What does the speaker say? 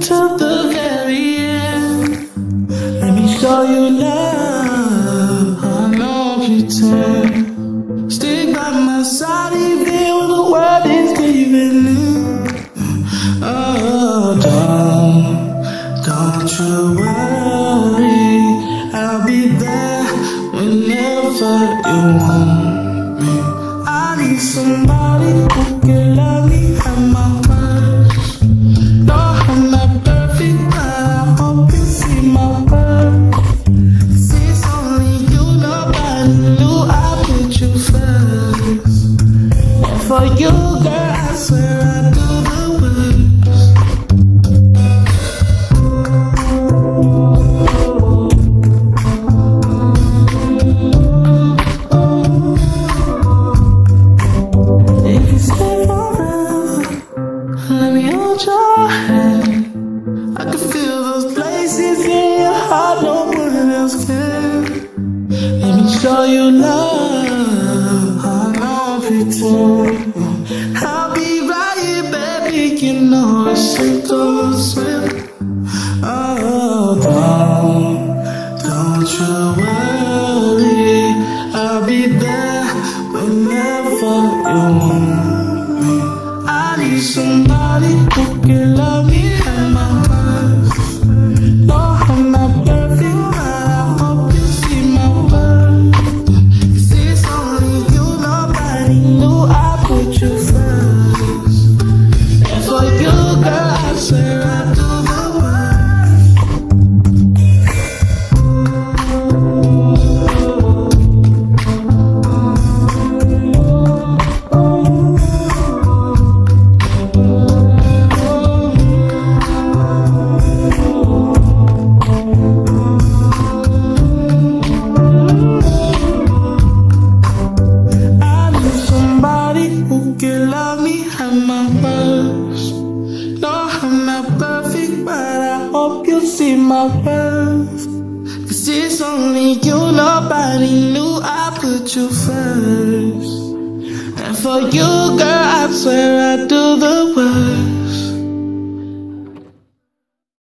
till the very end. Let me show you love. I love you too. Stick by my side even when the world is giving in. Oh, don't, don't you worry. I'll be there whenever you want me. I need somebody who can love for you, girl, I swear I do the worst. If you stay forever, let me hold your hand. I can feel those places in your heart no one else can. Let me show you love. I'll be right baby. You know swim. Oh, oh, don't, you worry. I'll be there whenever you me. I need somebody who can love me hope you see my worth. Cause it's only you, nobody knew I put you first. And for you, girl, I swear